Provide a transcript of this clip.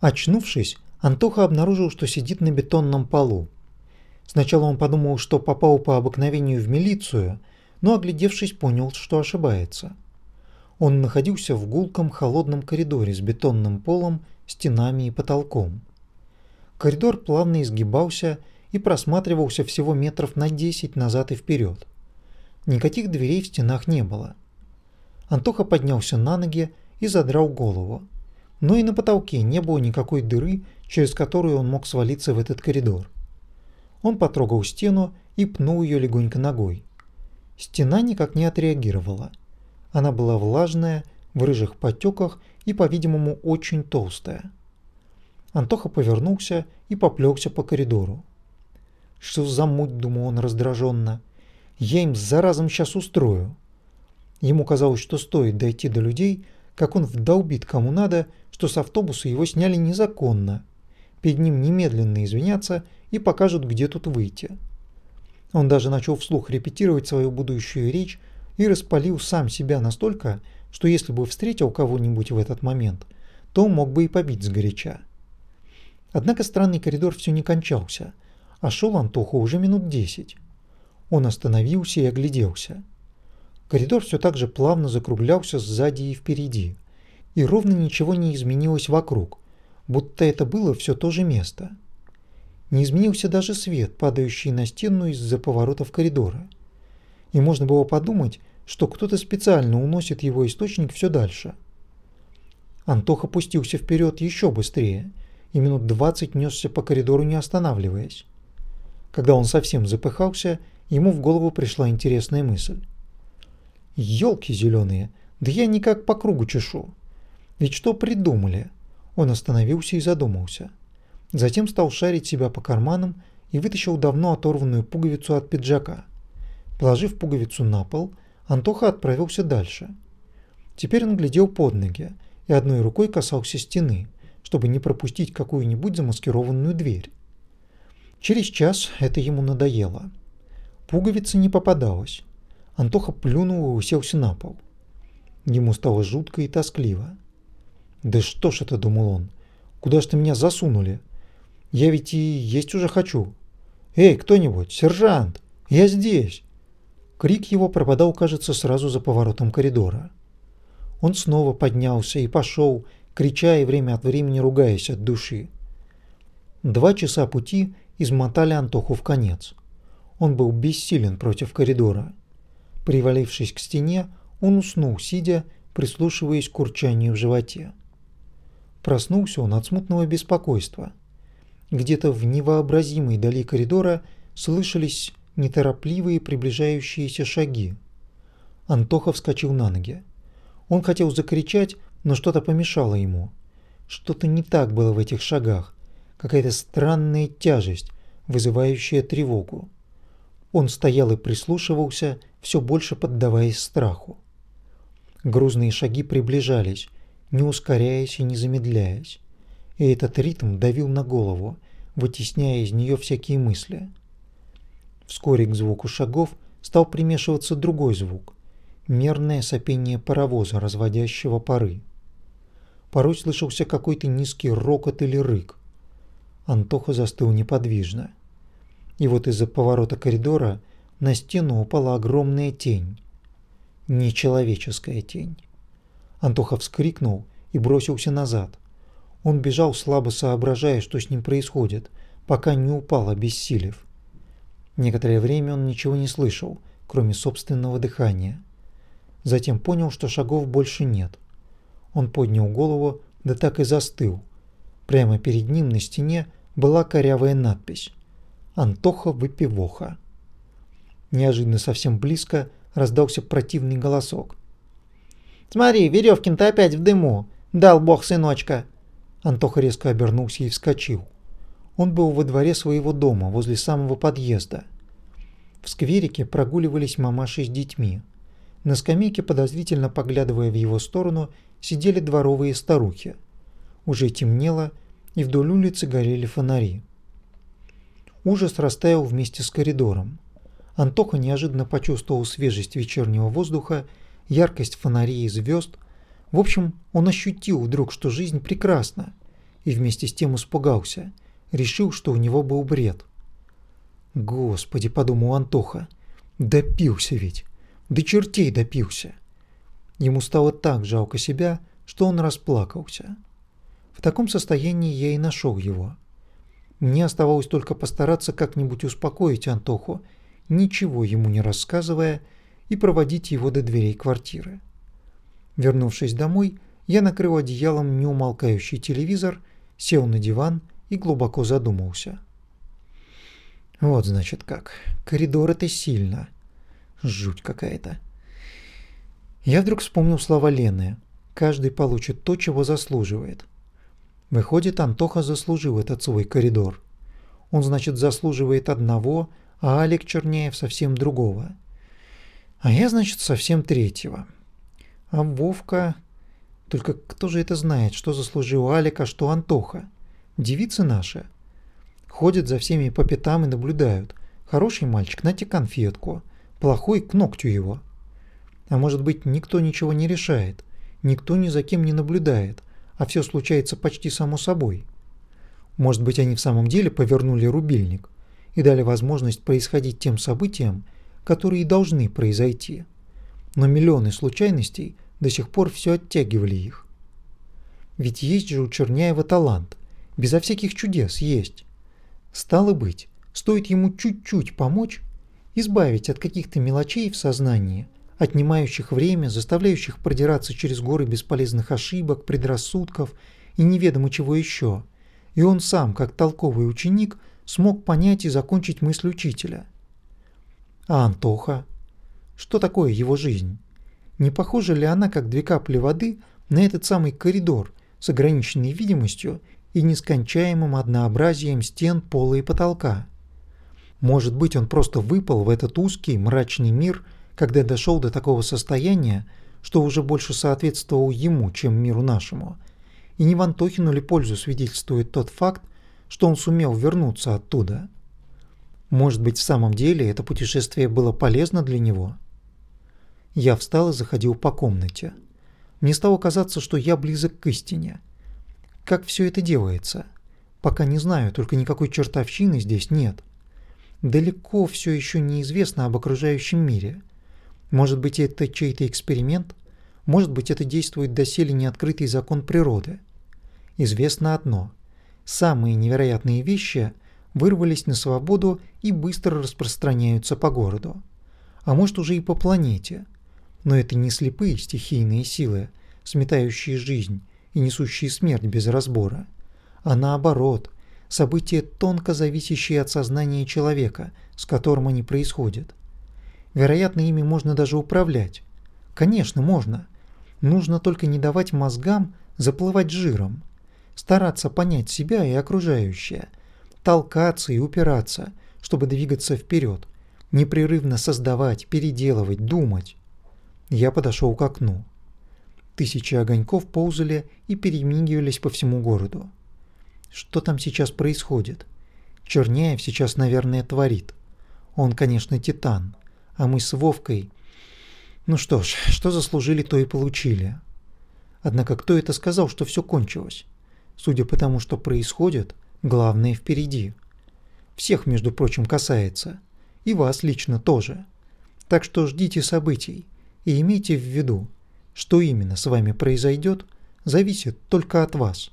Очнувшись, Антоха обнаружил, что сидит на бетонном полу. Сначала он подумал, что попал по обыкновению в милицию, но, оглядевшись, понял, что ошибается. Он находился в гулком холодном коридоре с бетонным полом, стенами и потолком. Коридор плавно изгибался и просматривался всего метров на 10 назад и вперед. Никаких дверей в стенах не было. Антоха поднялся на ноги и задрал голову. Но и на потолке не было никакой дыры, через которую он мог свалиться в этот коридор. Он потрогал стену и пнул ее легонько ногой. Стена никак не отреагировала. Она была влажная, в рыжих потеках и, по-видимому, очень толстая. Антоха повернулся и поплелся по коридору. «Что за муть?» – думал он раздраженно. «Я им заразом сейчас устрою». Ему казалось, что стоит дойти до людей, как он вдолбит кому надо, что с автобуса его сняли незаконно. Перед ним немедленно извинятся и покажут, где тут выйти. Он даже начал вслух репетировать свою будущую речь и распалил сам себя настолько, что если бы встретил кого-нибудь в этот момент, то мог бы и побить сгоряча. Однако странный коридор все не кончался, а шел Антоха уже минут десять. Он остановился и огляделся. Коридор все так же плавно закруглялся сзади и впереди, и ровно ничего не изменилось вокруг, будто это было все то же место. Не изменился даже свет, падающий на стену из-за поворотов коридора. И можно было подумать, что кто-то специально уносит его источник все дальше. Антоха пустился вперед еще быстрее и минут двадцать несся по коридору не останавливаясь. Когда он совсем запыхался, ему в голову пришла интересная мысль. «Елки зеленые, да я никак по кругу чешу. Ведь что придумали?» Он остановился и задумался. Затем стал шарить себя по карманам и вытащил давно оторванную пуговицу от пиджака. Положив пуговицу на пол, Антоха отправился дальше. Теперь он глядел под ноги и одной рукой касался стены, чтобы не пропустить какую-нибудь замаскированную дверь. Через час это ему надоело. Пуговица не попадалась. Антоха плюнул и уселся на пол. Ему стало жутко и тоскливо. «Да что ж это?» – думал он. «Куда ж ты меня засунули? Я ведь и есть уже хочу. Эй, кто-нибудь, сержант, я здесь!» Крик его пропадал, кажется, сразу за поворотом коридора. Он снова поднялся и пошел, крича и время от времени ругаясь от души. Два часа пути измотали Антоху в конец. Он был бессилен против коридора. Привалившись к стене, он уснул, сидя, прислушиваясь к урчанию в животе. Проснулся он от смутного беспокойства. Где-то в невообразимой дали коридора слышались неторопливые приближающиеся шаги. Антоха вскочил на ноги. Он хотел закричать, но что-то помешало ему. Что-то не так было в этих шагах, какая-то странная тяжесть, вызывающая тревогу. Он стоял и прислушивался, все больше поддаваясь страху. Грузные шаги приближались, не ускоряясь и не замедляясь, и этот ритм давил на голову, вытесняя из нее всякие мысли. Вскоре к звуку шагов стал примешиваться другой звук – мерное сопение паровоза, разводящего пары. Порой слышался какой-то низкий рокот или рык. Антоха застыл неподвижно. И вот из-за поворота коридора на стену упала огромная тень. Нечеловеческая тень. Антоха вскрикнул и бросился назад. Он бежал, слабо соображая, что с ним происходит, пока не упал, обессилев. Некоторое время он ничего не слышал, кроме собственного дыхания. Затем понял, что шагов больше нет. Он поднял голову, да так и застыл. Прямо перед ним на стене была корявая надпись «Антоха выпивоха». Неожиданно совсем близко раздался противный голосок. «Смотри, Веревкин-то опять в дыму! Дал бог сыночка!» Антоха резко обернулся и вскочил. Он был во дворе своего дома, возле самого подъезда. В скверике прогуливались мамаши с детьми. На скамейке, подозрительно поглядывая в его сторону, сидели дворовые старухи. Уже темнело, и вдоль улицы горели фонари. Ужас растаял вместе с коридором. Антоха неожиданно почувствовал свежесть вечернего воздуха, яркость фонарей и звезд. В общем, он ощутил вдруг, что жизнь прекрасна, и вместе с тем испугался, решил, что у него был бред. «Господи», — подумал Антоха, — «допился ведь, до чертей допился». Ему стало так жалко себя, что он расплакался. В таком состоянии я и нашел его. Мне оставалось только постараться как-нибудь успокоить Антоху, ничего ему не рассказывая, и проводить его до дверей квартиры. Вернувшись домой, я накрыл одеялом неумолкающий телевизор, сел на диван и глубоко задумался. Вот значит как. Коридор это сильно. Жуть какая-то. Я вдруг вспомнил слова Лены. Каждый получит то, чего заслуживает. Выходит, Антоха заслужил этот свой коридор. Он, значит, заслуживает одного, а Алик Черняев совсем другого. А я, значит, совсем третьего. А Вовка... Только кто же это знает, что заслужил Алик, а что Антоха? Девицы наши. Ходят за всеми по пятам и наблюдают. Хороший мальчик, нате конфетку. Плохой к ногтю его. А может быть, никто ничего не решает. Никто ни за кем не наблюдает. А все случается почти само собой. Может быть, они в самом деле повернули рубильник и дали возможность происходить тем событиям, которые и должны произойти но миллионы случайностей до сих пор все оттягивали их. Ведь есть же у Черняева талант, безо всяких чудес есть. Стало быть, стоит ему чуть-чуть помочь, избавить от каких-то мелочей в сознании, отнимающих время, заставляющих продираться через горы бесполезных ошибок, предрассудков и неведомо чего еще, и он сам, как толковый ученик, смог понять и закончить мысль учителя. А Антоха? Что такое его жизнь? Не похожа ли она, как две капли воды, на этот самый коридор с ограниченной видимостью и нескончаемым однообразием стен, пола и потолка? Может быть, он просто выпал в этот узкий, мрачный мир, когда дошел до такого состояния, что уже больше соответствовал ему, чем миру нашему. И не в Антохину ли пользу свидетельствует тот факт, что он сумел вернуться оттуда? Может быть, в самом деле это путешествие было полезно для него – я встал и заходил по комнате. Мне стало казаться, что я близок к истине. Как все это делается? Пока не знаю, только никакой чертовщины здесь нет. Далеко все еще неизвестно об окружающем мире. Может быть, это чей-то эксперимент? Может быть, это действует доселе неоткрытый закон природы? Известно одно. Самые невероятные вещи вырвались на свободу и быстро распространяются по городу. А может уже и по планете – но это не слепые стихийные силы, сметающие жизнь и несущие смерть без разбора, а наоборот, события, тонко зависящие от сознания человека, с которым они происходят. Вероятно, ими можно даже управлять. Конечно, можно. Нужно только не давать мозгам заплывать жиром, стараться понять себя и окружающее, толкаться и упираться, чтобы двигаться вперед, непрерывно создавать, переделывать, думать. Я подошел к окну. Тысячи огоньков ползали и перемигивались по всему городу. Что там сейчас происходит? Черняев сейчас, наверное, творит. Он, конечно, титан, а мы с Вовкой... Ну что ж, что заслужили, то и получили. Однако кто это сказал, что все кончилось? Судя по тому, что происходит, главное впереди. Всех, между прочим, касается. И вас лично тоже. Так что ждите событий. И имейте в виду, что именно с вами произойдет, зависит только от вас.